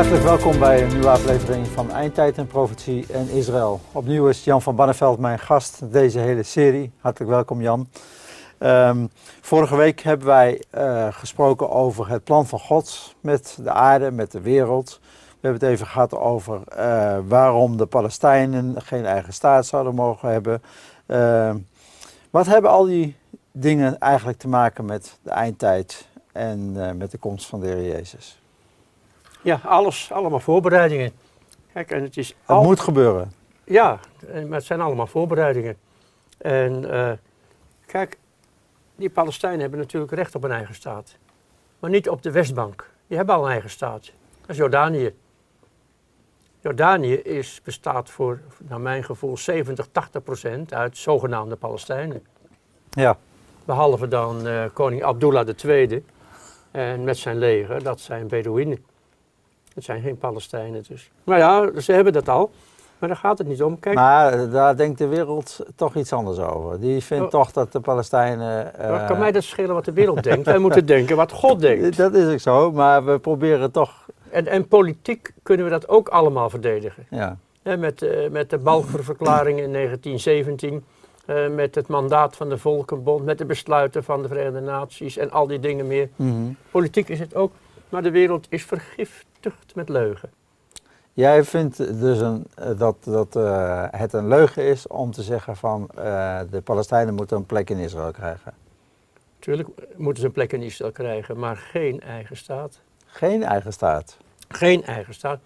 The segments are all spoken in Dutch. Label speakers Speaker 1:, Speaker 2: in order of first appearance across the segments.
Speaker 1: Hartelijk welkom bij een nieuwe aflevering van Eindtijd en Profetie en Israël. Opnieuw is Jan van Banneveld mijn gast deze hele serie. Hartelijk welkom Jan. Ehm, vorige week hebben wij eh, gesproken over het plan van God met de aarde, met de wereld. We hebben het even gehad over eh, waarom de Palestijnen geen eigen staat zouden mogen hebben. Ehm, wat hebben al die dingen eigenlijk te maken met de eindtijd en eh, met de komst van de Heer Jezus?
Speaker 2: Ja, alles, allemaal voorbereidingen. Kijk, en het is
Speaker 1: Het moet gebeuren.
Speaker 2: Ja, maar het zijn allemaal voorbereidingen. En eh, kijk, die Palestijnen hebben natuurlijk recht op een eigen staat. Maar niet op de Westbank. Die hebben al een eigen staat. Dat is Jordanië. Jordanië is, bestaat voor, naar mijn gevoel, 70, 80 procent uit zogenaamde Palestijnen.
Speaker 1: Ja.
Speaker 2: Behalve dan eh, koning Abdullah II en met zijn leger, dat zijn Bedouinen. Het zijn geen Palestijnen dus. Maar ja, ze hebben dat al. Maar daar gaat het niet om. Kijk,
Speaker 1: Maar daar denkt de wereld toch iets anders over. Die vindt
Speaker 2: Oh.
Speaker 1: toch dat de Palestijnen.
Speaker 2: wat kan mij dat schelen wat de wereld denkt? Wij moeten denken wat God denkt.
Speaker 1: Dat is ook zo, maar we proberen toch.
Speaker 2: En, en politiek kunnen we dat ook allemaal verdedigen.
Speaker 1: Ja,
Speaker 2: met, eh, met de Balfour-verklaring in 1917, eh, met het mandaat van de Volkenbond, met de besluiten van de Verenigde Naties en al die dingen meer.
Speaker 1: Mhm.
Speaker 2: Politiek is het ook, maar de wereld is vergiftigd met leugen.
Speaker 1: Jij vindt dus een, dat, dat eh, het een leugen is om te zeggen van eh, de Palestijnen moeten een plek in Israël krijgen.
Speaker 2: Natuurlijk moeten ze een plek in Israël krijgen, maar geen eigen staat.
Speaker 1: Geen eigen staat.
Speaker 2: Geen eigen staat.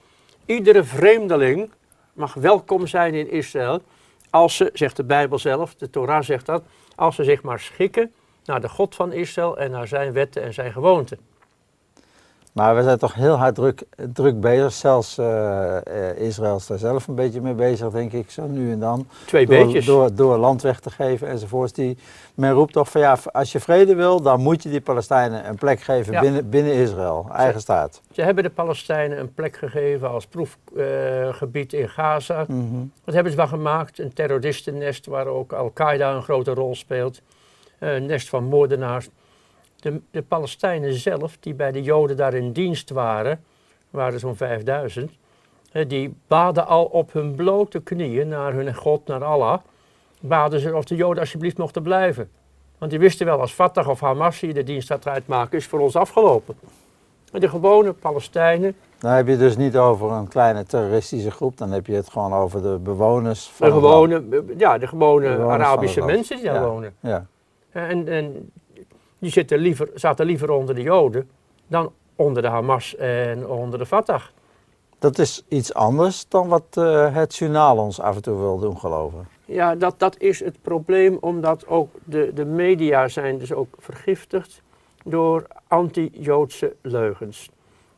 Speaker 2: Iedere vreemdeling mag welkom zijn in Israël als ze, zegt de Bijbel zelf, de Torah zegt dat, als ze zich maar schikken naar de God van Israël en naar zijn wetten en zijn gewoonten.
Speaker 1: Maar we zijn toch heel hard druk, druk bezig. Zelfs eh, eh, Israël is daar zelf een beetje mee bezig, denk ik, zo nu en dan.
Speaker 2: Twee
Speaker 1: door,
Speaker 2: beetjes.
Speaker 1: Door, door land weg te geven enzovoorts. Die, men roept toch van ja, als je vrede wil, dan moet je die Palestijnen een plek geven
Speaker 2: Ja.
Speaker 1: binnen, binnen Israël, eigen staat.
Speaker 2: Ze hebben de Palestijnen een plek gegeven als proefgebied in Gaza.
Speaker 1: Mhm.
Speaker 2: Wat hebben ze van gemaakt? Een terroristennest waar ook Al-Qaeda een grote rol speelt. Eh, Een nest van moordenaars. De, de Palestijnen zelf, die bij de Joden daar in dienst waren, waren zo'n 5000, eh, die baden al op hun blote knieën naar hun God, naar Allah, baden ze of de Joden alsjeblieft mochten blijven. Want die wisten wel, als Fatah of Hamas hier de dienst gaat uitmaken, is voor ons afgelopen. Maar de gewone Palestijnen,
Speaker 1: Dan heb je het dus niet over een kleine terroristische groep, dan heb je het gewoon over de bewoners van
Speaker 2: de gewone, ja, de gewone Arabische mensen die daar
Speaker 1: Ja.
Speaker 2: wonen.
Speaker 1: Ja.
Speaker 2: En, en die zitten liever, zaten liever onder de Joden dan onder de Hamas en onder de Fatah.
Speaker 1: Dat is iets anders dan wat eh, het journaal ons af en toe wil doen geloven.
Speaker 2: Ja, dat, dat is het probleem, omdat ook de, de media zijn dus ook vergiftigd door anti-Joodse leugens,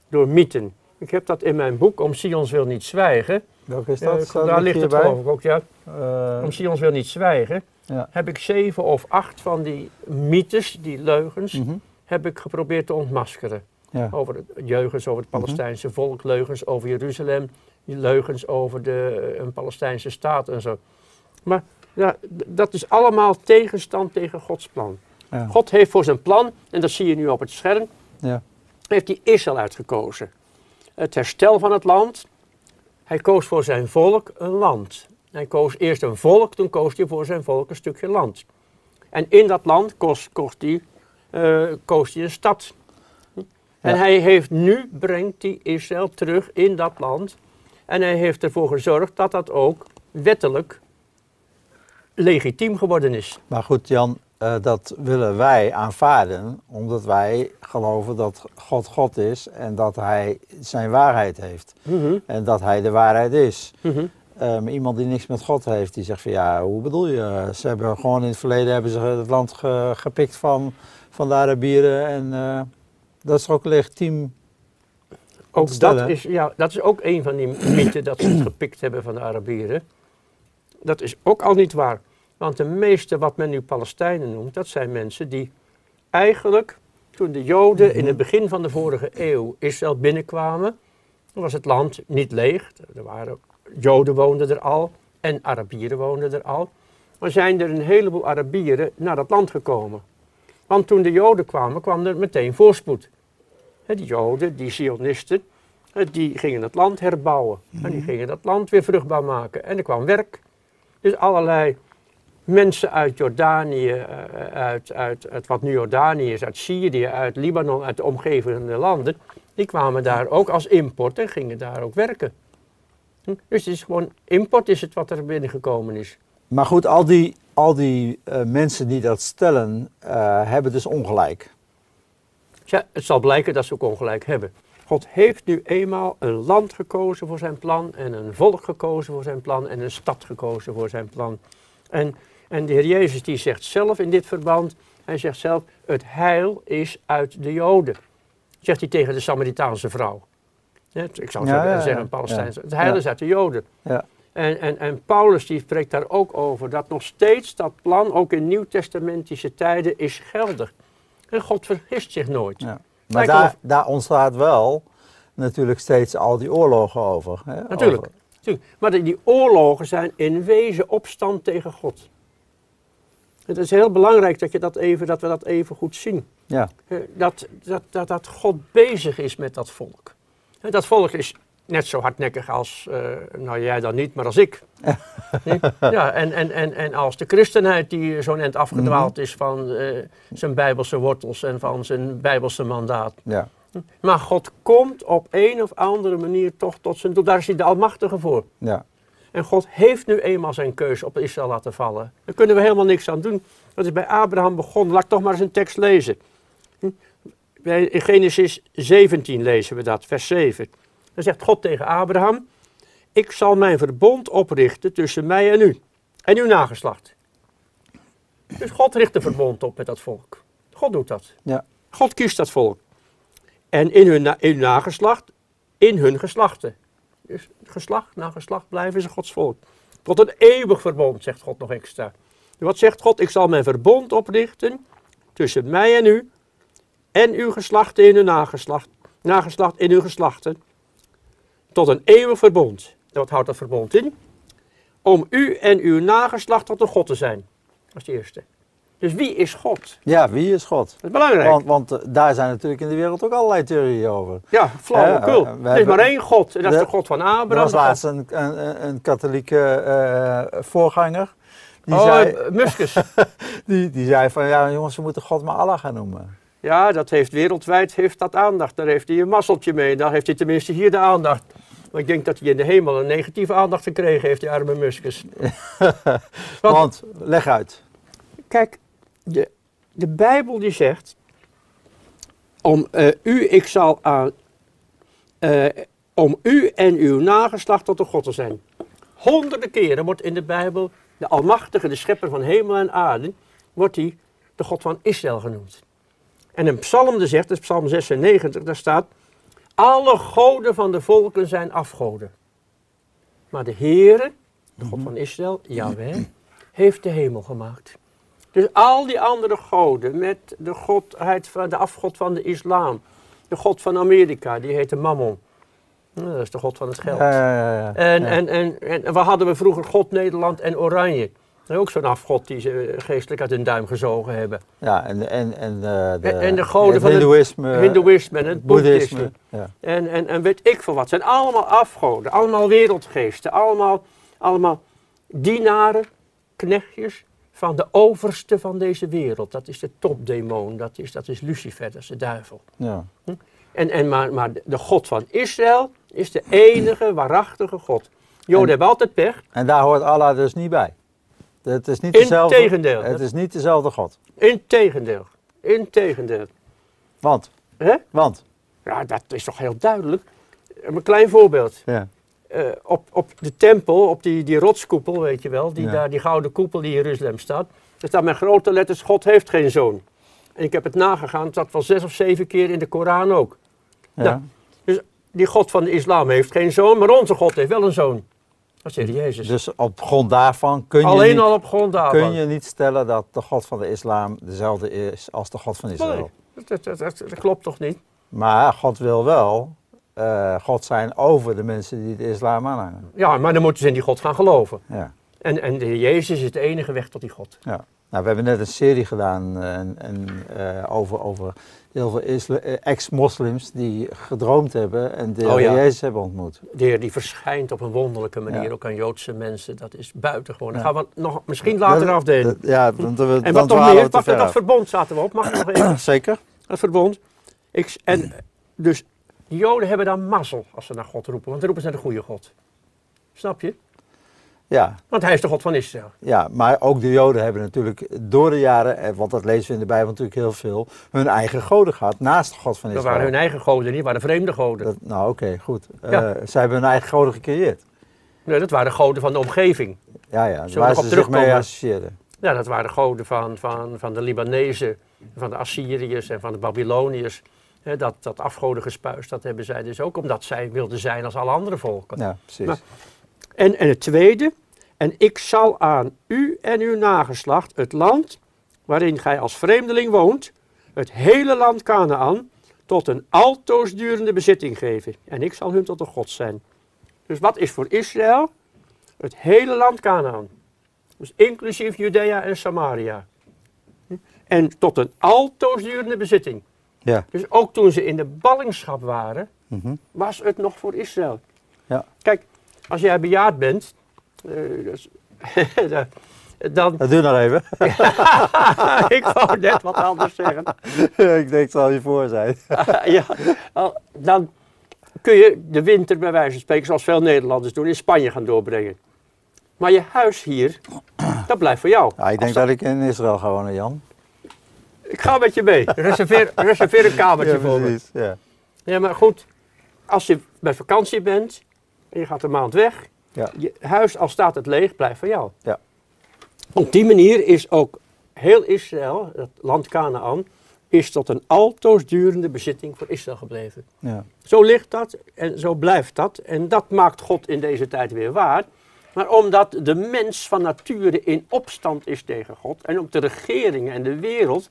Speaker 2: door mythen. Ik heb dat in mijn boek, Om Sions wil niet zwijgen.
Speaker 1: Welke is
Speaker 2: Eh,
Speaker 1: dat?
Speaker 2: Daar ligt het
Speaker 1: hierbij?
Speaker 2: geloof ik ook, ja.
Speaker 1: Eh,
Speaker 2: Om wil niet zwijgen.
Speaker 1: Ja.
Speaker 2: Heb ik zeven of acht van die mythes, die leugens,
Speaker 1: mhm.
Speaker 2: heb ik geprobeerd te ontmaskeren.
Speaker 1: ja.
Speaker 2: Over het leugens over het Palestijnse volk, leugens over Jeruzalem, leugens over de, een Palestijnse staat en zo. Maar ja, dat is allemaal tegenstand tegen Gods plan.
Speaker 1: Ja.
Speaker 2: God heeft voor zijn plan, en dat zie je nu op het scherm,
Speaker 1: Ja.
Speaker 2: heeft hij Israël uitgekozen. Het herstel van het land. Hij koos voor zijn volk een land. Hij koos eerst een volk, toen koos hij voor zijn volk een stukje land. En in dat land koos, koos, hij, eh, koos hij een stad. En
Speaker 1: Ja.
Speaker 2: hij heeft nu, brengt hij Israël terug in dat land. En hij heeft ervoor gezorgd dat dat ook wettelijk legitiem geworden is.
Speaker 1: Maar goed, Jan, eh, dat willen wij aanvaarden, omdat wij geloven dat God God is en dat Hij zijn waarheid heeft.
Speaker 2: Mhm,
Speaker 1: En dat Hij de waarheid is.
Speaker 2: mhm.
Speaker 1: Eh, maar iemand die niks met God heeft, die zegt van ja, hoe bedoel je? Ze hebben gewoon in het verleden hebben ze het land ge- gepikt van, van de Arabieren en eh, dat is ook legitiem.
Speaker 2: Ook dat, is, ja, dat is ook een van die mythen dat ze het gepikt hebben van de Arabieren. Dat is ook al niet waar. Want de meeste wat men nu Palestijnen noemt, dat zijn mensen die eigenlijk toen de Joden in het begin van de vorige eeuw Israël binnenkwamen, was het land niet leeg. Er waren, Joden woonden er al en Arabieren woonden er al. Maar zijn er een heleboel Arabieren naar dat land gekomen. Want toen de Joden kwamen, kwam er meteen voorspoed. Die Joden, die Zionisten, die gingen het land herbouwen. En die gingen dat land weer vruchtbaar maken. En er kwam werk. Dus allerlei mensen uit Jordanië, eh, uit, uit, uit wat nu Jordanië is, uit Syrië, uit Libanon, uit de omgevende landen, die kwamen daar ook als import en gingen daar ook werken. Hm? Dus het is gewoon import is het wat er binnengekomen is.
Speaker 1: Maar goed, al die, al die eh, mensen die dat stellen, eh, hebben dus ongelijk.
Speaker 2: Ja, het zal blijken dat ze ook ongelijk hebben. God heeft nu eenmaal een land gekozen voor zijn plan en een volk gekozen voor zijn plan en een stad gekozen voor zijn plan. En, en de Heer Jezus die zegt zelf in dit verband, hij zegt zelf, het heil is uit de Joden. Zegt hij tegen de Samaritaanse vrouw. Ik zou
Speaker 1: Ja, ja,
Speaker 2: zeggen, Palestijns.
Speaker 1: Ja.
Speaker 2: Het heil is uit de Joden.
Speaker 1: Ja.
Speaker 2: En, en, en Paulus die spreekt daar ook over, dat nog steeds dat plan, ook in nieuwtestamentische tijden, is geldig. En God vergist zich nooit.
Speaker 1: Ja. Maar daar, ontstaat wel natuurlijk steeds al die oorlogen over. Hè?
Speaker 2: Natuurlijk.
Speaker 1: Over-
Speaker 2: Tuurlijk. Maar die oorlogen zijn in wezen opstand tegen God. Het is heel belangrijk dat, je dat, even, dat we dat even goed zien.
Speaker 1: Ja,
Speaker 2: Eh, Dat, dat, dat, dat God bezig is met dat volk. En dat volk is net zo hardnekkig als, eh, nou jij dan niet, maar als ik. Nee? ja, en, en, en, en als de christenheid die zo'n end afgedwaald is van eh, zijn bijbelse wortels en van zijn bijbelse mandaat.
Speaker 1: ja.
Speaker 2: Maar God komt op een of andere manier toch tot zijn doel. Daar is hij de Almachtige voor.
Speaker 1: ja.
Speaker 2: En God heeft nu eenmaal zijn keus op Israël laten vallen. Daar kunnen we helemaal niks aan doen. Dat is bij Abraham begonnen. Laat ik toch maar eens een tekst lezen. Bij, in Genesis 17 lezen we dat, vers 7. Dan zegt God tegen Abraham: Ik zal mijn verbond oprichten tussen mij en u. En uw nageslacht. Dus God richt een verbond op met dat volk. God doet dat.
Speaker 1: Ja.
Speaker 2: God kiest dat volk. En in hun, na- in hun nageslacht, in hun geslachten. Geslacht na geslacht blijven ze Gods volk. Tot een eeuwig verbond, zegt God nog extra. Wat zegt God? Ik zal mijn verbond oprichten tussen mij en u en uw geslachten in uw nageslacht, nageslacht in uw geslachten. Tot een eeuwig verbond. En wat houdt dat verbond in? Om u en uw nageslacht tot een God te zijn. Dat is de eerste. Dus wie is God?
Speaker 1: ja, wie is God?
Speaker 2: Dat is belangrijk.
Speaker 1: Want, want eh, daar zijn natuurlijk in de wereld ook allerlei theorieën over.
Speaker 2: ja, flauwekul.
Speaker 1: We
Speaker 2: er is maar één God. En dat is de God van
Speaker 1: Er
Speaker 2: Abraham.
Speaker 1: was
Speaker 2: de God-
Speaker 1: laatst een, een, een katholieke eh, voorganger. Die,
Speaker 2: oh,
Speaker 1: zei,
Speaker 2: Muskus.
Speaker 1: die, die zei van, ja jongens, we moeten God maar Allah gaan noemen.
Speaker 2: Ja, dat heeft wereldwijd heeft dat aandacht. Daar heeft hij een mazzeltje mee. Dan heeft hij tenminste hier de aandacht. Maar ik denk dat hij in de hemel een negatieve aandacht gekregen heeft, die arme Muskus. Wat-
Speaker 1: Want, leg uit.
Speaker 2: Kijk, de, Bijbel die zegt, om eh, u, ik zal aan, eh, om u en uw nageslacht tot de God te zijn. Honderden keren wordt in de Bijbel de Almachtige, de Schepper van hemel en aarde, wordt hij de God van Israël genoemd. En een psalm die zegt, dat psalm 96, daar staat, alle goden van de volken zijn afgoden. Maar de Heere, de God van Israël, Yahweh, heeft de hemel gemaakt. Dus al die andere goden met de, godheid van, de afgod van de islam, de god van Amerika, die heette Mammon. Nou, Dat is de god van het geld.
Speaker 1: Ja, ja, ja.
Speaker 2: En, en, en, en we hadden we vroeger God Nederland en Oranje. Is ook zo'n afgod die ze eh, geestelijk uit hun duim gezogen hebben.
Speaker 1: Ja, en, en, en, eh, de,
Speaker 2: En- en de goden
Speaker 1: het
Speaker 2: van het
Speaker 1: hindoeïsme,
Speaker 2: Hindoeïsme en het boeddhisme.
Speaker 1: boeddhisme. Ja.
Speaker 2: En, en, en weet ik veel wat. Het zijn allemaal afgoden, allemaal wereldgeesten, allemaal, allemaal dienaren, knechtjes van de overste van deze wereld. Dat is de topdemon, dat is, dat is Lucifer, dat is de duivel.
Speaker 1: Ja.
Speaker 2: En, en maar, maar de God van Israël is de enige waarachtige God. Joden
Speaker 1: En-
Speaker 2: hebben altijd pech,
Speaker 1: En daar hoort Allah dus niet bij. Het is niet dezelfde,
Speaker 2: Integendeel.
Speaker 1: Het is niet dezelfde God.
Speaker 2: integendeel. Integendeel.
Speaker 1: Want,
Speaker 2: Hè?
Speaker 1: want,
Speaker 2: Ja, dat is toch heel duidelijk. Een klein voorbeeld.
Speaker 1: ja.
Speaker 2: Eh, op, op de tempel, op die, die rotskoepel, weet je wel, die,
Speaker 1: Ja.
Speaker 2: daar, die gouden koepel die in Jeruzalem staat, er staat met grote letters, God heeft geen zoon. En ik heb het nagegaan, dat wel zes of zeven keer in de Koran ook.
Speaker 1: ja.
Speaker 2: Ja. Dus die God van de islam heeft geen zoon, maar onze God heeft wel een zoon. Dat Heer Jezus.
Speaker 1: Dus op grond daarvan kun je,
Speaker 2: Alleen
Speaker 1: niet,
Speaker 2: al op grond daarvan.
Speaker 1: kun je niet stellen dat de God van de islam dezelfde is als de God van Israël.
Speaker 2: Nee, dat, dat, dat, dat klopt toch niet?
Speaker 1: Maar God wil wel eh, God zijn over de mensen die de islam aanhangen.
Speaker 2: Ja, maar dan moeten ze in die God gaan geloven.
Speaker 1: Ja.
Speaker 2: En, en de Jezus is de enige weg tot die God.
Speaker 1: Ja. Nou, we hebben net een serie gedaan uh, en, en, uh, over, over heel veel ex-moslims die gedroomd hebben en de
Speaker 2: Oh, ja.
Speaker 1: Jezus hebben ontmoet.
Speaker 2: De Heer die verschijnt op een wonderlijke manier,
Speaker 1: Ja.
Speaker 2: ook aan Joodse mensen. Dat is buitengewoon. Dat
Speaker 1: Ja.
Speaker 2: gaan we nog misschien later afdelen.
Speaker 1: Ja, want we,
Speaker 2: En
Speaker 1: dan
Speaker 2: wat nog meer? dat verbond zaten we op. Mag ik nog even?
Speaker 1: Zeker?
Speaker 2: Dat verbond. Ik, en dus de Joden hebben dan mazzel als ze naar God roepen, want dan roepen ze naar de goede God. Snap je?
Speaker 1: Ja,
Speaker 2: Want hij is de God van Israël.
Speaker 1: ja, maar ook de Joden hebben natuurlijk door de jaren, eh, want dat lezen we in de Bijbel natuurlijk heel veel, hun eigen goden gehad naast de God van
Speaker 2: Dat
Speaker 1: Israël.
Speaker 2: waren hun eigen goden niet, waren vreemde goden.
Speaker 1: Dat- nou oké, goed. Eh,
Speaker 2: Ja.
Speaker 1: zij hebben hun eigen goden gecreëerd.
Speaker 2: Nee, dat waren goden van de omgeving.
Speaker 1: Ja, ja, waar ze
Speaker 2: op
Speaker 1: zich mee
Speaker 2: terugkomen?
Speaker 1: associeerden.
Speaker 2: Ja, dat waren goden van, van, van de Libanezen, van de Assyriërs en van de Babyloniërs. Dat, dat afgodengespuis, dat hebben zij dus ook, omdat zij wilden zijn als alle andere volken.
Speaker 1: Ja, precies.
Speaker 2: Maar- En, en het tweede, en ik zal aan u en uw nageslacht het land waarin gij als vreemdeling woont, het hele land Canaan, tot een altoosdurende bezitting geven. En ik zal hun tot een God zijn. Dus wat is voor Israël? Het hele land Canaan. Dus inclusief Judea en Samaria. En tot een altoosdurende bezitting.
Speaker 1: Ja.
Speaker 2: Dus ook toen ze in de ballingschap waren,
Speaker 1: Mhm.
Speaker 2: was het nog voor Israël.
Speaker 1: Ja.
Speaker 2: Kijk, als jij bejaard bent, eh, dus- dan,
Speaker 1: Dat duurt nog even.
Speaker 2: ik wou net wat anders zeggen.
Speaker 1: ik denk, het zal je voor zijn.
Speaker 2: ja, dan kun je de winter bij wijze van spreken, zoals veel Nederlanders doen, in Spanje gaan doorbrengen. Maar je huis hier, dat blijft voor jou.
Speaker 1: Ja, ik denk
Speaker 2: Als
Speaker 1: dat ik in Israël ga wonen, Jan.
Speaker 2: Ik ga met je mee. Reserveer, reserveer een kamertje
Speaker 1: Ja,
Speaker 2: voor me.
Speaker 1: Ja.
Speaker 2: Ja, maar goed, als je bij vakantie bent en je gaat een maand weg,
Speaker 1: Ja.
Speaker 2: je huis, al staat het leeg, blijft van jou.
Speaker 1: Ja.
Speaker 2: Op die manier is ook heel Israël, het land Canaan, is tot een altoosdurende bezitting voor Israël gebleven.
Speaker 1: Ja.
Speaker 2: Zo ligt dat en zo blijft dat. En dat maakt God in deze tijd weer waar. Maar omdat de mens van nature in opstand is tegen God en ook de regeringen en de wereld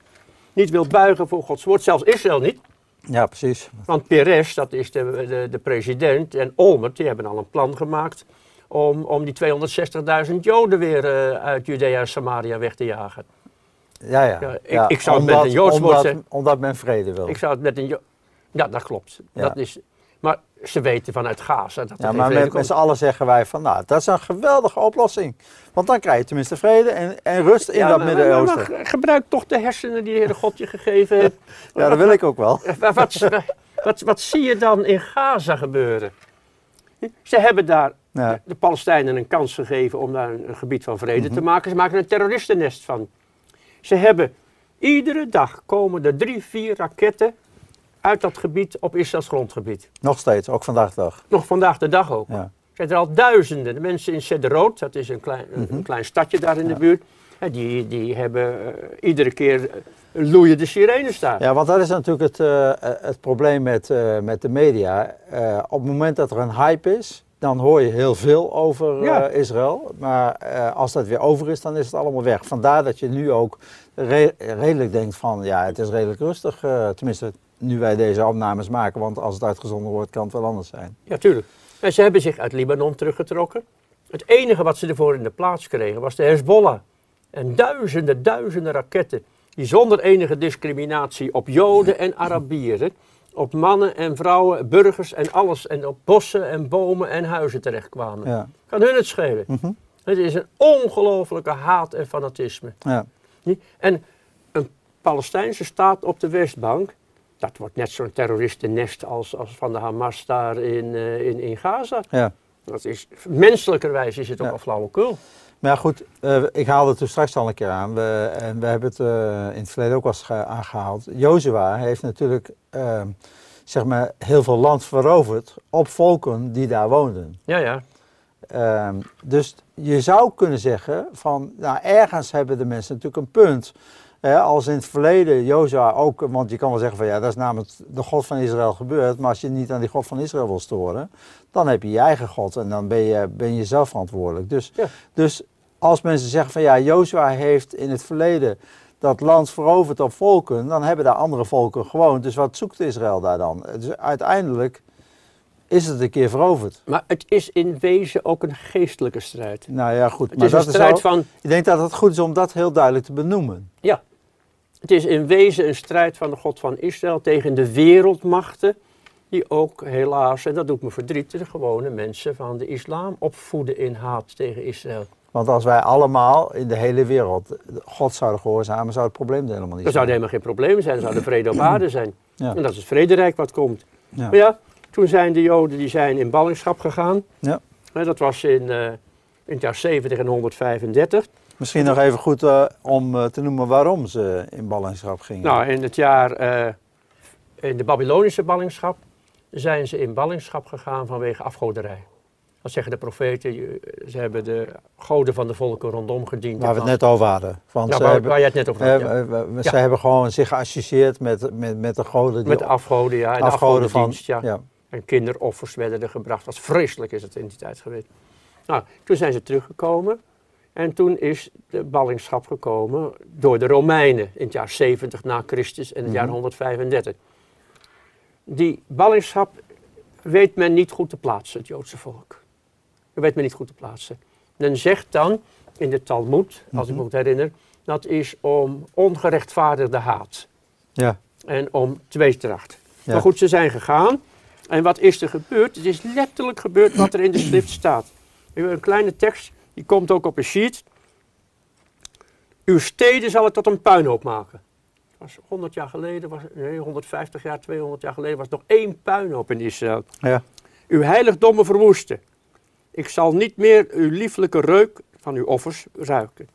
Speaker 2: niet wil buigen voor Gods woord, zelfs Israël niet.
Speaker 1: ja, precies.
Speaker 2: Want Peres, dat is de, de, de president, en Olmert, die hebben al een plan gemaakt om, om die 260.000 Joden weer eh, uit Judea en Samaria weg te jagen.
Speaker 1: Ja, ja.
Speaker 2: Ja, ik- ik zou het met een Joods woord
Speaker 1: omdat,
Speaker 2: zeggen.
Speaker 1: omdat men vrede wil.
Speaker 2: Ik zou het met een... Jo- Ja, dat klopt.
Speaker 1: Ja.
Speaker 2: Dat is, ze weten vanuit Gaza dat er
Speaker 1: Ja, maar
Speaker 2: vrede
Speaker 1: met, met
Speaker 2: komt.
Speaker 1: z'n allen zeggen wij van, nou, dat is een geweldige oplossing. Want dan krijg je tenminste vrede en, en rust in
Speaker 2: Ja,
Speaker 1: dat Midden-Oosten.
Speaker 2: gebruik toch de hersenen die de Heere God je gegeven heeft.
Speaker 1: Ja, dat wil ik ook wel.
Speaker 2: Wat, wat, wat, wat zie je dan in Gaza gebeuren? Ze hebben daar
Speaker 1: Ja.
Speaker 2: de Palestijnen een kans gegeven om daar een, een gebied van vrede
Speaker 1: Mhm.
Speaker 2: te maken. Ze maken er een terroristennest van. Ze hebben iedere dag komen er drie, vier raketten uit dat gebied op Israëls grondgebied.
Speaker 1: Nog steeds, ook vandaag de dag.
Speaker 2: Nog vandaag de dag ook.
Speaker 1: Ja.
Speaker 2: zijn er al duizenden. De mensen in Sederoot, dat is een klein, een-
Speaker 1: Mhm.
Speaker 2: een klein stadje daar in de buurt. die, die hebben eh, iedere keer eh, loeien de sirenes daar.
Speaker 1: Ja, want dat is natuurlijk het, eh, het probleem met, met de media. Op het moment dat er een hype is, dan hoor je heel veel over
Speaker 2: Ja.
Speaker 1: Israël. Maar als dat weer over is, dan is het allemaal weg. Vandaar dat je nu ook re- redelijk denkt van, ja, het is redelijk rustig. eh, tenminste, nu wij deze opnames maken, want als het uitgezonden wordt, kan het wel anders zijn.
Speaker 2: Ja, tuurlijk. En ze hebben zich uit Libanon teruggetrokken. Het enige wat ze ervoor in de plaats kregen was de Hezbollah. En duizenden, duizenden raketten die zonder enige discriminatie op Joden en Arabieren, op mannen en vrouwen, burgers en alles, en op bossen en bomen en huizen terechtkwamen.
Speaker 1: Ja.
Speaker 2: Kan hun het schelen?
Speaker 1: Mhm.
Speaker 2: Het is een ongelofelijke haat en fanatisme.
Speaker 1: Ja.
Speaker 2: En een Palestijnse staat op de Westbank, dat wordt net zo'n terroristennest als, als van de Hamas daar in, eh, in, in Gaza.
Speaker 1: Ja.
Speaker 2: Dat is, menselijkerwijs is het ook
Speaker 1: Ja.
Speaker 2: al flauwekul.
Speaker 1: Maar ja, goed, eh, ik haalde het toen straks al een keer aan. We, en we hebben het eh, in het verleden ook wel eens aangehaald. Jozua heeft natuurlijk eh, zeg maar heel veel land veroverd op volken die daar woonden.
Speaker 2: Ja, ja.
Speaker 1: Ehm, dus je zou kunnen zeggen van, nou ergens hebben de mensen natuurlijk een punt. Als in het verleden Jozua ook, want je kan wel zeggen van ja, dat is namens de God van Israël gebeurd. Maar als je niet aan die God van Israël wil storen, dan heb je je eigen God en dan ben je, ben je zelf verantwoordelijk. Dus,
Speaker 2: Ja.
Speaker 1: dus als mensen zeggen van ja, Jozua heeft in het verleden dat land veroverd op volken, dan hebben daar andere volken gewoond. Dus wat zoekt Israël daar dan? Dus uiteindelijk is het een keer veroverd.
Speaker 2: Maar het is in wezen ook een geestelijke strijd.
Speaker 1: Nou ja, goed.
Speaker 2: Het
Speaker 1: maar
Speaker 2: is een
Speaker 1: dat
Speaker 2: strijd
Speaker 1: is wel,
Speaker 2: van,
Speaker 1: Ik denk dat het goed is om dat heel duidelijk te benoemen.
Speaker 2: ja, het is in wezen een strijd van de God van Israël tegen de wereldmachten, die ook helaas, en dat doet me verdriet, de gewone mensen van de islam opvoeden in haat tegen Israël.
Speaker 1: Want als wij allemaal in de hele wereld God zouden gehoorzamen, zou het probleem er helemaal niet
Speaker 2: zou er
Speaker 1: zijn.
Speaker 2: helemaal geen probleem zijn, dan zou er vrede op aarde zijn.
Speaker 1: Ja.
Speaker 2: En dat is het vrederijk wat komt.
Speaker 1: Ja.
Speaker 2: Maar ja, toen zijn de Joden die zijn in ballingschap gegaan.
Speaker 1: Ja.
Speaker 2: Dat was in, eh, in het jaar 70 en 135.
Speaker 1: Misschien nog even goed eh, om eh, te noemen waarom ze in ballingschap gingen.
Speaker 2: Nou, in het jaar, eh, in de Babylonische ballingschap, zijn ze in ballingschap gegaan vanwege afgoderij. Dat zeggen de profeten, ze hebben de goden van de volken rondom gediend.
Speaker 1: waar we het net over hadden. Want
Speaker 2: ja, waar,
Speaker 1: hebben,
Speaker 2: waar je het net over had,
Speaker 1: eh,
Speaker 2: ja.
Speaker 1: we-
Speaker 2: Ja.
Speaker 1: ze hebben gewoon zich geassocieerd met, met, met de goden. die
Speaker 2: Met de afgoden, ja. En de
Speaker 1: afgoden van.
Speaker 2: ja.
Speaker 1: ja.
Speaker 2: En kinderoffers werden er gebracht. Wat vreselijk is het in die tijd geweest. Nou, toen zijn ze teruggekomen. En toen is de ballingschap gekomen door de Romeinen in het jaar 70 na Christus en het jaar
Speaker 1: Mhm.
Speaker 2: 135. Die ballingschap weet men niet goed te plaatsen, het Joodse volk. Dat weet men niet goed te plaatsen. Men zegt dan in de Talmud, als ik
Speaker 1: Mhm.
Speaker 2: me goed herinner, dat is om ongerechtvaardigde haat
Speaker 1: Ja.
Speaker 2: en om tweedracht.
Speaker 1: Ja.
Speaker 2: Maar goed, ze zijn gegaan. En wat is er gebeurd? Het is letterlijk gebeurd wat er in de schrift staat. Ik heb een kleine tekst, die komt ook op een sheet. Uw steden zal het tot een puinhoop maken. Dat was 100 jaar geleden, was, nee, 150 jaar, 200 jaar geleden was nog één puinhoop in Israël.
Speaker 1: Ja.
Speaker 2: Uw heiligdommen verwoesten. Ik zal niet meer uw lieflijke reuk van uw offers ruiken.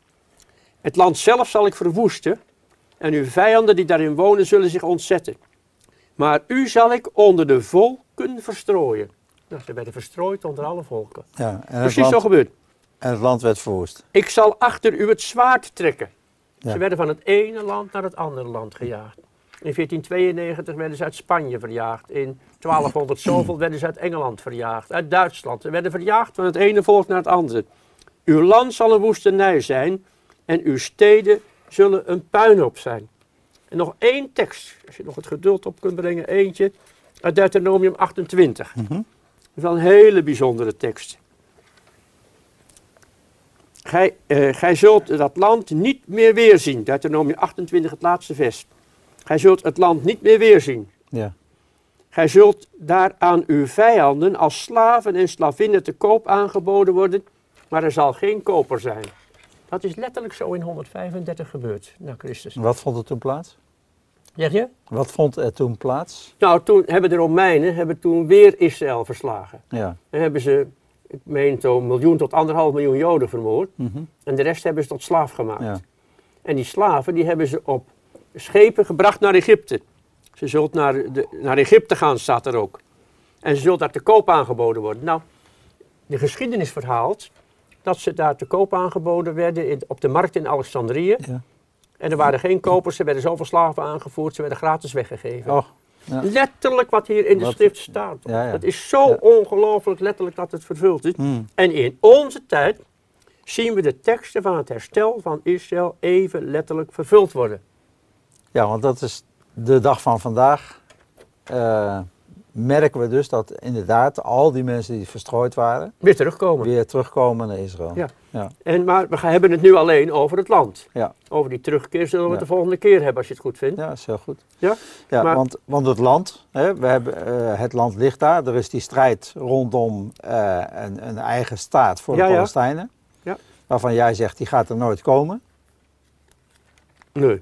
Speaker 2: Het land zelf zal ik verwoesten en uw vijanden die daarin wonen zullen zich ontzetten. Maar u zal ik onder de volken verstrooien. Nou, ze werden verstrooid onder alle volken.
Speaker 1: ja.
Speaker 2: Precies zo
Speaker 1: land,
Speaker 2: gebeurd.
Speaker 1: En het land werd verwoest.
Speaker 2: Ik zal achter u het zwaard trekken.
Speaker 1: Ja.
Speaker 2: Ze werden van het ene land naar het andere land gejaagd. In 1492 werden ze uit Spanje verjaagd. In 1200 zoveel werden ze uit Engeland verjaagd. Uit Duitsland. Ze werden verjaagd van het ene volk naar het andere. Uw land zal een woestenij zijn en uw steden zullen een puinhoop zijn. En nog één tekst, als je nog het geduld op kunt brengen, eentje uit Deuteronomium 28.
Speaker 1: Mhm.
Speaker 2: Dat is wel een hele bijzondere tekst. Gij, eh, gij zult dat land niet meer weerzien. Deuteronomium 28, het laatste vers. Gij zult het land niet meer weerzien.
Speaker 1: Ja.
Speaker 2: Gij zult daar aan uw vijanden als slaven en slavinnen te koop aangeboden worden, maar er zal geen koper zijn. Dat is letterlijk zo in 135 gebeurd, na Christus.
Speaker 1: Wat vond er toen plaats?
Speaker 2: Zeg je?
Speaker 1: Wat vond er toen plaats?
Speaker 2: Nou, toen hebben de Romeinen hebben toen weer Israël verslagen.
Speaker 1: Ja.
Speaker 2: En hebben ze, ik meen zo'n miljoen tot anderhalf miljoen Joden vermoord.
Speaker 1: Mhm.
Speaker 2: En de rest hebben ze tot slaaf gemaakt.
Speaker 1: ja.
Speaker 2: En die slaven die hebben ze op schepen gebracht naar Egypte. Ze zult naar, de, naar Egypte gaan, staat er ook. En ze zult daar te koop aangeboden worden. Nou, de geschiedenis verhaalt dat ze daar te koop aangeboden werden in, op de markt in Alexandrië.
Speaker 1: Ja.
Speaker 2: En er waren geen kopers, ze werden zoveel slaven aangevoerd, ze werden gratis weggegeven.
Speaker 1: Ja.
Speaker 2: Letterlijk wat hier in de
Speaker 1: Wat-
Speaker 2: schrift staat.
Speaker 1: Ja, ja.
Speaker 2: Het is zo ongelooflijk letterlijk dat het vervuld is.
Speaker 1: Hmm.
Speaker 2: En in onze tijd zien we de teksten van het herstel van Israël even letterlijk vervuld worden.
Speaker 1: ja, want dat is de dag van vandaag. eh, merken we dus dat inderdaad al die mensen die verstrooid waren,
Speaker 2: Weer terugkomen.
Speaker 1: weer terugkomen naar Israël.
Speaker 2: Ja.
Speaker 1: Ja.
Speaker 2: En, maar we hebben het nu alleen over het land.
Speaker 1: Ja.
Speaker 2: Over die terugkeer zullen we het
Speaker 1: Ja.
Speaker 2: de volgende keer hebben als je het goed vindt.
Speaker 1: Ja, dat is heel goed.
Speaker 2: Ja?
Speaker 1: Ja,
Speaker 2: Maar-
Speaker 1: want, want het land, hè, we hebben, eh, het land ligt daar. Er is die strijd rondom eh, een, een eigen staat voor de. Palestijnen.
Speaker 2: Ja.
Speaker 1: Waarvan jij zegt, die gaat er nooit komen.
Speaker 2: Nee.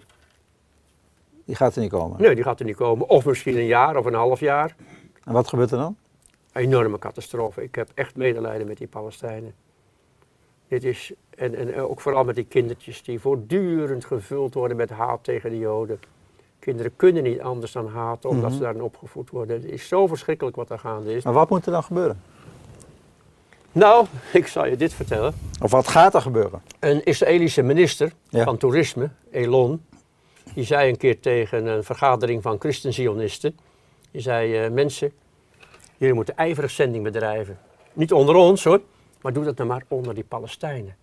Speaker 1: Die gaat er niet komen.
Speaker 2: nee, die gaat er niet komen. Of misschien een jaar of een half jaar.
Speaker 1: En wat gebeurt er dan?
Speaker 2: Enorme catastrofe. Ik heb echt medelijden met die Palestijnen. Dit is, en, en ook vooral met die kindertjes die voortdurend gevuld worden met haat tegen de Joden. Kinderen kunnen niet anders dan haten omdat
Speaker 1: Mhm.
Speaker 2: ze daarin opgevoed worden. Het is zo verschrikkelijk wat er gaande is.
Speaker 1: Maar wat moet er dan gebeuren?
Speaker 2: Nou, ik zal je dit vertellen.
Speaker 1: Of wat gaat er gebeuren?
Speaker 2: Een Israëlische minister
Speaker 1: Ja.
Speaker 2: van toerisme, Elon, die zei een keer tegen een vergadering van christen-zionisten, die zei, eh, mensen, jullie moeten ijverig zending bedrijven. Niet onder ons hoor, maar doe dat nou maar onder die Palestijnen.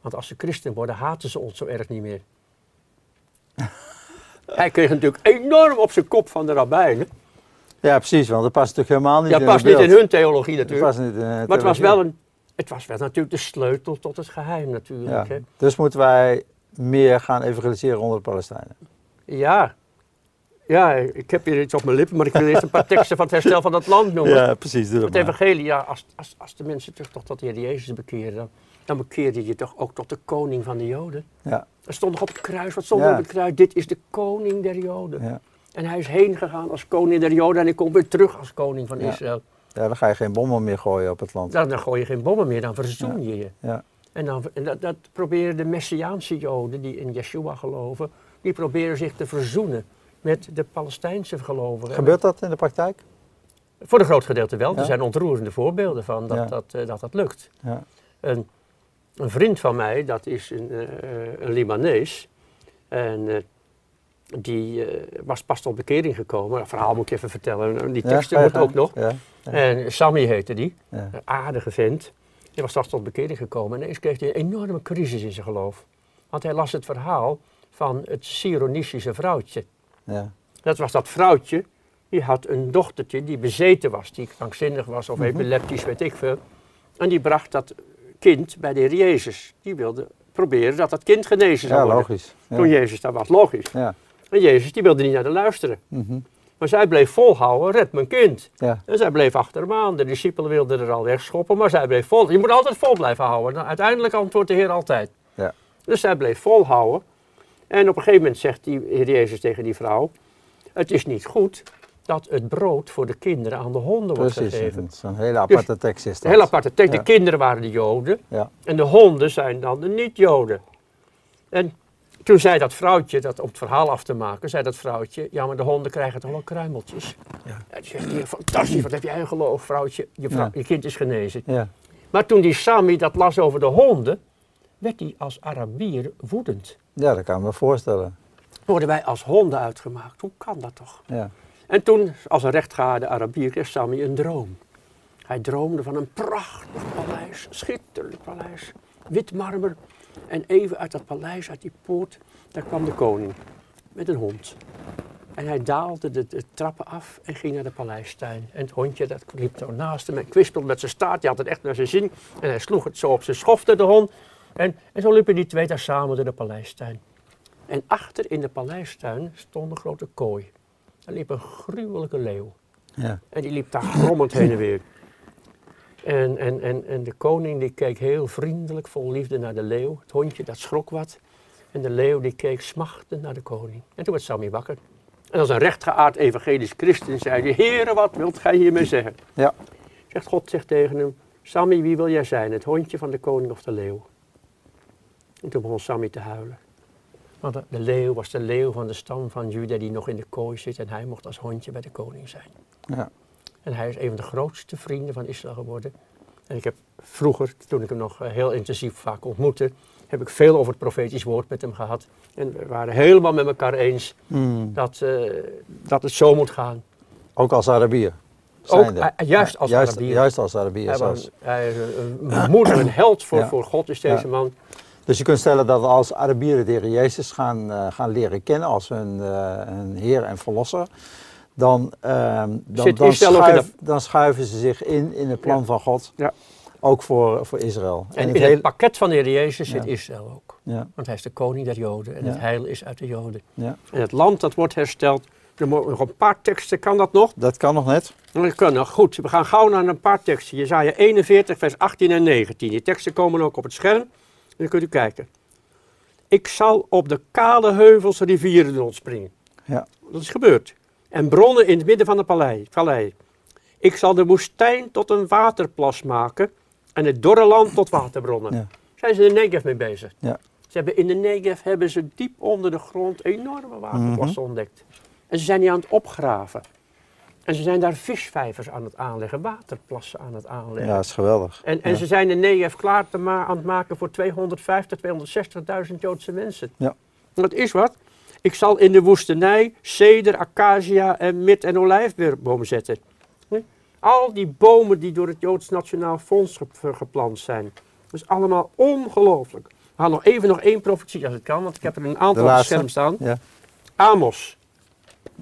Speaker 2: Want als ze christen worden, haten ze ons zo erg niet meer. Hij kreeg natuurlijk enorm op zijn kop van de rabbijnen.
Speaker 1: Ja, precies, want dat past natuurlijk helemaal niet
Speaker 2: Ja,
Speaker 1: in
Speaker 2: past
Speaker 1: het
Speaker 2: niet in hun theologie
Speaker 1: Dat
Speaker 2: natuurlijk.
Speaker 1: past niet in,
Speaker 2: Maar het was wel, een, het was wel natuurlijk de sleutel tot het geheim natuurlijk.
Speaker 1: Ja.
Speaker 2: hè.
Speaker 1: Dus moeten wij meer gaan evangeliseren onder de Palestijnen.
Speaker 2: Ja. Ja, ik heb hier iets op mijn lippen, maar ik wil eerst een paar teksten van het herstel van dat land noemen.
Speaker 1: Ja, precies.
Speaker 2: Het evangelie, ja, als, als, als de mensen toch, toch tot de Heer Jezus bekeren, dan, dan bekeer je toch ook tot de koning van de Joden.
Speaker 1: Ja,
Speaker 2: Er stond nog op het kruis, wat stond
Speaker 1: Ja.
Speaker 2: op het kruis? Dit is de koning der Joden.
Speaker 1: ja.
Speaker 2: En hij is heen gegaan als koning der Joden en hij komt weer terug als koning van
Speaker 1: Ja.
Speaker 2: Israël.
Speaker 1: ja, dan ga je geen bommen meer gooien op het land.
Speaker 2: Dan, dan gooi je geen bommen meer, dan verzoen je je.
Speaker 1: Ja,
Speaker 2: En, dan, en dat, dat proberen de Messiaanse Joden die in Yeshua geloven, die proberen zich te verzoenen met de Palestijnse gelovigen.
Speaker 1: Gebeurt dat in de praktijk?
Speaker 2: Voor een groot gedeelte wel.
Speaker 1: Ja.
Speaker 2: Er zijn ontroerende voorbeelden van dat
Speaker 1: Ja.
Speaker 2: dat, eh, dat, dat lukt.
Speaker 1: Ja.
Speaker 2: Een, een vriend van mij, dat is een, eh, een Libanees. En eh, die was pas tot bekering gekomen. Dat verhaal moet ik even vertellen. Die
Speaker 1: je
Speaker 2: wordt ook nog. En Sammy heette die. Een aardige vent. Die was straks tot bekering gekomen. En ineens kreeg hij een enorme crisis in zijn geloof. Want hij las het verhaal van het Syronistische vrouwtje.
Speaker 1: Ja.
Speaker 2: Dat was dat vrouwtje, die had een dochtertje die bezeten was, die krankzinnig was of
Speaker 1: Mhm.
Speaker 2: epileptisch, weet ik veel. En die bracht dat kind bij de Heer Jezus. Die wilde proberen dat dat kind genezen zou
Speaker 1: Ja,
Speaker 2: worden.
Speaker 1: logisch.
Speaker 2: Toen
Speaker 1: Ja.
Speaker 2: Jezus daar was, logisch.
Speaker 1: Ja.
Speaker 2: En Jezus die wilde niet naar de luisteren.
Speaker 1: Mhm.
Speaker 2: Maar zij bleef volhouden, red mijn kind.
Speaker 1: ja.
Speaker 2: En zij bleef achter hem aan. De discipelen wilden er al wegschoppen, maar zij bleef vol. Je moet altijd vol blijven houden. Nou, uiteindelijk antwoordt de Heer altijd.
Speaker 1: Ja.
Speaker 2: Dus zij bleef volhouden. En op een gegeven moment zegt die Heer Jezus tegen die vrouw: Het is niet goed dat het brood voor de kinderen aan de honden wordt
Speaker 1: Precies.
Speaker 2: gegeven.
Speaker 1: Is een hele aparte tekst is
Speaker 2: Een
Speaker 1: dat.
Speaker 2: heel aparte tekst.
Speaker 1: Ja.
Speaker 2: De kinderen waren de Joden
Speaker 1: Ja.
Speaker 2: en de honden zijn dan de niet-Joden. En toen zei dat vrouwtje, dat, om het verhaal af te maken, zei dat vrouwtje: Ja, maar de honden krijgen toch wel kruimeltjes.
Speaker 1: Ja.
Speaker 2: En die zegt: "Ja, Fantastisch, wat heb jij een geloof, vrouwtje? Je, vrouw-
Speaker 1: Ja.
Speaker 2: je kind is genezen.
Speaker 1: Ja.
Speaker 2: Maar toen die Sami dat las over de honden, werd hij als Arabier woedend.
Speaker 1: Ja, dat kan ik me voorstellen.
Speaker 2: Worden wij als honden uitgemaakt? Hoe kan dat toch?
Speaker 1: Ja.
Speaker 2: En toen, als een rechtgeaarde Arabier, kreeg Sami een droom. Hij droomde van een prachtig paleis, schitterend paleis, wit marmer. En even uit dat paleis, uit die poort, daar kwam de koning met een hond. En hij daalde de, de trappen af en ging naar de paleistuin. En het hondje dat liep zo naast hem en kwispelde met zijn staart. Die had het echt naar zijn zin. En hij sloeg het zo op zijn schofte, de hond. En, en zo liepen die twee daar samen door de paleistuin. En achter in de paleistuin stond een grote kooi. Daar liep een gruwelijke leeuw.
Speaker 1: Ja.
Speaker 2: En die liep daar grommend heen en weer. En, en, en, en de koning die keek heel vriendelijk, vol liefde naar de leeuw. Het hondje dat schrok wat. En de leeuw die keek smachtend naar de koning. En toen werd Sammy wakker. En als een rechtgeaard evangelisch christen zei hij, Heere, wat wilt gij hiermee zeggen?
Speaker 1: Ja.
Speaker 2: Zegt God zegt tegen hem, Sammy, wie wil jij zijn? Het hondje van de koning of de leeuw? En toen begon Sammy te huilen. Want de- leeuw was de leeuw van de stam van Juda die nog in de kooi zit. En hij mocht als hondje bij de koning zijn.
Speaker 1: Ja.
Speaker 2: En hij is een van de grootste vrienden van Israël geworden. En ik heb vroeger, toen ik hem nog eh, heel intensief vaak ontmoette, heb ik veel over het profetisch woord met hem gehad. En we waren helemaal met elkaar eens
Speaker 1: Mm.
Speaker 2: dat, eh, dat het zo moet gaan.
Speaker 1: Ook als Arabier.
Speaker 2: Ook, eh, juist als
Speaker 1: juist,
Speaker 2: Arabier.
Speaker 1: Juist als Arabier.
Speaker 2: Hij, was, hij is een, een moeder, een held voor,
Speaker 1: Ja.
Speaker 2: voor God is deze
Speaker 1: Ja.
Speaker 2: man.
Speaker 1: Dus je kunt stellen dat als Arabieren de Heer Jezus gaan, eh, gaan leren kennen als hun, eh, hun Heer en Verlosser, dan, ehm, dan, dan, schuif- schuiven ze zich in in het plan
Speaker 2: Ja.
Speaker 1: van God.
Speaker 2: Ja.
Speaker 1: Ook voor, voor Israël.
Speaker 2: En,
Speaker 1: het
Speaker 2: in
Speaker 1: hele-
Speaker 2: het pakket van de Heer Jezus zit
Speaker 1: Ja.
Speaker 2: Israël ook.
Speaker 1: ja,
Speaker 2: Want hij is de koning der Joden en het heil is uit de Joden.
Speaker 1: ja.
Speaker 2: En het land dat wordt hersteld. Er nog een paar teksten, kan dat nog?
Speaker 1: Dat kan nog net.
Speaker 2: Dat kan nog. Goed, we gaan gauw naar een paar teksten. Jezaja 41, vers 18 en 19. Die teksten komen ook op het scherm. Dan kunt u kijken. Ik zal op de kale heuvels rivieren doen ontspringen.
Speaker 1: Ja.
Speaker 2: Dat is gebeurd. En bronnen in het midden van de palei, vallei. Ik zal de woestijn tot een waterplas maken en het dorre land tot waterbronnen.
Speaker 1: Ja.
Speaker 2: Zijn ze in de Negev mee bezig?
Speaker 1: Ja.
Speaker 2: Ze hebben in de Negev hebben ze diep onder de grond enorme waterplassen
Speaker 1: Mhm.
Speaker 2: ontdekt. En ze zijn die aan het opgraven. En ze zijn daar visvijvers aan het aanleggen, waterplassen aan het aanleggen.
Speaker 1: Ja, dat is geweldig.
Speaker 2: En, en
Speaker 1: Ja.
Speaker 2: ze zijn de Negev klaar te ma- aan het maken voor 250, 260.000 Joodse mensen.
Speaker 1: Ja.
Speaker 2: Dat is wat. Ik zal in de woestenij ceder, acacia en mit- en olijfbomen zetten. Al die bomen die door het Joods Nationaal Fonds ge- geplant zijn. Dat is allemaal ongelooflijk. We gaan nog even nog één profetie als het kan, want ik heb er een aantal op het
Speaker 1: laatste.
Speaker 2: scherm staan.
Speaker 1: Ja.
Speaker 2: Amos.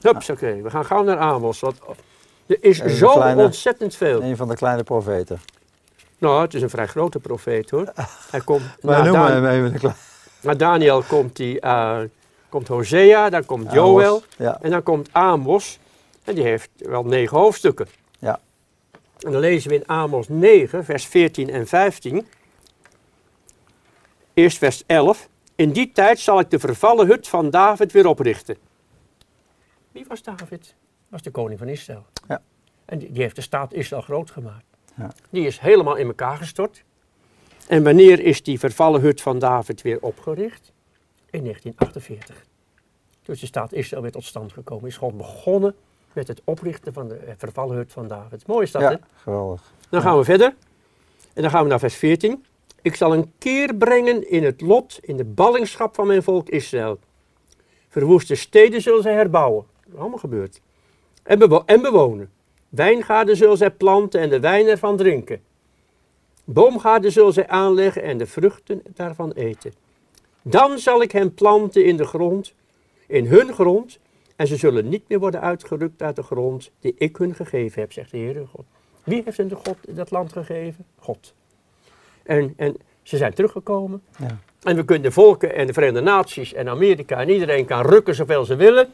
Speaker 2: Hups, oké. We gaan gauw naar Amos. Want Er is zo
Speaker 1: kleine-
Speaker 2: ontzettend veel.
Speaker 1: Een van de kleine profeten.
Speaker 2: Nou, het is een vrij grote profeet hoor. Hij komt na,
Speaker 1: noemen
Speaker 2: Dan-
Speaker 1: hem even de kleine.
Speaker 2: na Daniel komt, die, eh, komt Hosea, dan komt Joël
Speaker 1: Ja,
Speaker 2: en dan komt Amos. En die heeft wel negen hoofdstukken.
Speaker 1: Ja.
Speaker 2: En dan lezen we in Amos 9, vers 14 en 15. Eerst vers 11. In die tijd zal ik de vervallen hut van David weer oprichten. Wie was David? was de koning van Israël.
Speaker 1: Ja.
Speaker 2: En die, die heeft de staat Israël groot gemaakt.
Speaker 1: Ja.
Speaker 2: Die is helemaal in elkaar gestort. En wanneer is die vervallen hut van David weer opgericht? In 1948. Dus de staat Israël weer tot stand gekomen. Is gewoon begonnen met het oprichten van de eh, vervallen hut van David. Mooi is dat, hè?
Speaker 1: ja geweldig.
Speaker 2: Dan gaan we verder. En dan gaan we naar vers 14. Ik zal een keer brengen in het lot, in de ballingschap van mijn volk Israël. Verwoeste steden zullen zij herbouwen. Allemaal gebeurd. En, bewo- en bewonen. Wijngaarden zullen zij planten en de wijn ervan drinken. Boomgaarden zullen zij aanleggen en de vruchten daarvan eten. Dan zal ik hen planten in de grond, in hun grond, en ze zullen niet meer worden uitgerukt uit de grond die ik hun gegeven heb, zegt de Heer God. Wie heeft hun de God dat land gegeven? God. En, en ze zijn teruggekomen.
Speaker 1: Ja.
Speaker 2: En we kunnen de volken en de Verenigde Naties en Amerika en iedereen kan rukken zoveel ze willen.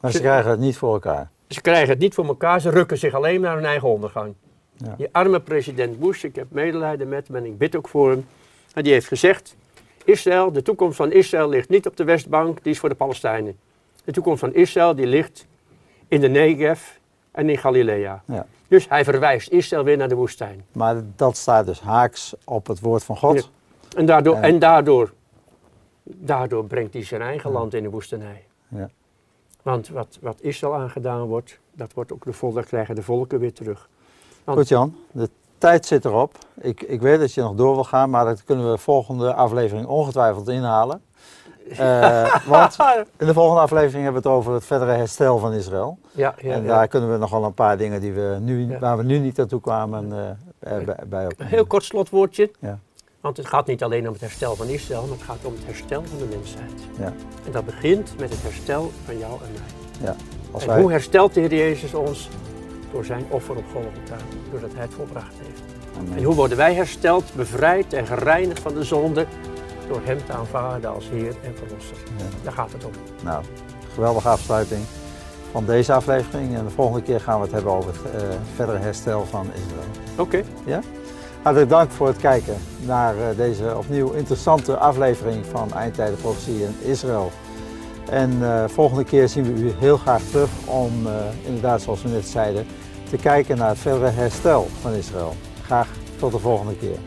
Speaker 1: Maar ze krijgen het niet voor elkaar.
Speaker 2: Ze krijgen het niet voor elkaar, ze rukken zich alleen naar hun eigen ondergang.
Speaker 1: Ja.
Speaker 2: Die arme president Bush, ik heb medelijden met hem en ik bid ook voor hem. En die heeft gezegd, Israël, de toekomst van Israël ligt niet op de Westbank, die is voor de Palestijnen. De toekomst van Israël die ligt in de Negev en in Galilea.
Speaker 1: Ja.
Speaker 2: Dus hij verwijst Israël weer naar de woestijn.
Speaker 1: Maar dat staat dus haaks op het woord van God.
Speaker 2: Ja. En daardoor, en daardoor, daardoor brengt hij zijn eigen land in de woestenij.
Speaker 1: Ja.
Speaker 2: Want wat, wat Israël aangedaan wordt, dat wordt ook de dat krijgen de volken weer terug. Want-
Speaker 1: Goed Jan, de tijd zit erop. Ik, ik weet dat je nog door wil gaan, maar dat kunnen we de volgende aflevering ongetwijfeld inhalen. Eh, want in de volgende aflevering hebben we het over het verdere herstel van Israël.
Speaker 2: Ja, ja,
Speaker 1: en
Speaker 2: ja.
Speaker 1: daar kunnen we nogal een paar dingen die we nu, waar we nu niet naartoe kwamen eh, eh, bij, bij
Speaker 2: Een
Speaker 1: opnemen.
Speaker 2: heel kort slotwoordje.
Speaker 1: Ja.
Speaker 2: Want het gaat niet alleen om het herstel van Israël, maar het gaat om het herstel van de mensheid.
Speaker 1: Ja.
Speaker 2: En dat begint met het herstel van jou en mij.
Speaker 1: Als
Speaker 2: en
Speaker 1: wij,
Speaker 2: hoe herstelt de Heer Jezus ons? Door zijn offer op Golgotha, doordat hij het volbracht heeft.
Speaker 1: Amen.
Speaker 2: En hoe worden wij hersteld, bevrijd en gereinigd van de zonde? Door hem te aanvaarden als Heer en Verlosser.
Speaker 1: Ja.
Speaker 2: Daar gaat het om.
Speaker 1: Nou, geweldige afsluiting van deze aflevering. En de volgende keer gaan we het hebben over het eh, verdere herstel van Israël.
Speaker 2: Oké.
Speaker 1: Hartelijk dank voor het kijken naar eh, deze opnieuw interessante aflevering van Eindtijden Profetie in Israël. En eh, volgende keer zien we u heel graag terug om, eh, inderdaad zoals we net zeiden, te kijken naar het verdere herstel van Israël. Graag tot de volgende keer.